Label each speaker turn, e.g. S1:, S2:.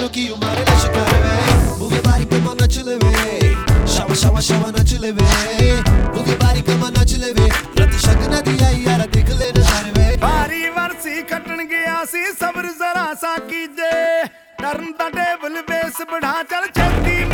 S1: ਨੂੰ ਕੀ ਉਮਰ ਦਾ ਸ਼ਿਕਾਰ ਵੇ ਬੁਗੇ ਬਾਰੀ ਪੇ ਮਨ ਨੱਚ ਲਵੇ ਸ਼ਾਵਾ ਸ਼ਾਵਾ ਸ਼ਾਵਾ ਨੱਚ ਲਵੇ ਬੁਗੇ ਬਾਰੀ ਪੇ ਮਨ ਨੱਚ ਲਵੇ ਰਤ ਸ਼ਕ ਨਦੀ ਆਈ ਯਾਰ ਦੇਖ ਲੈ ਨਜ਼ਰ ਵੇ
S2: ਭਾਰੀ ਵਰਸੀ ਕੱਟਣ ਗਿਆ ਸੀ, ਸਬਰ ਜ਼ਰਾ ਸਾ ਕੀਜੇ ਡਰਨ ਦਾ ਟੇਬਲ ਬੇਸ ਬਣਾ, ਚੱਲ ਛੇਤੀ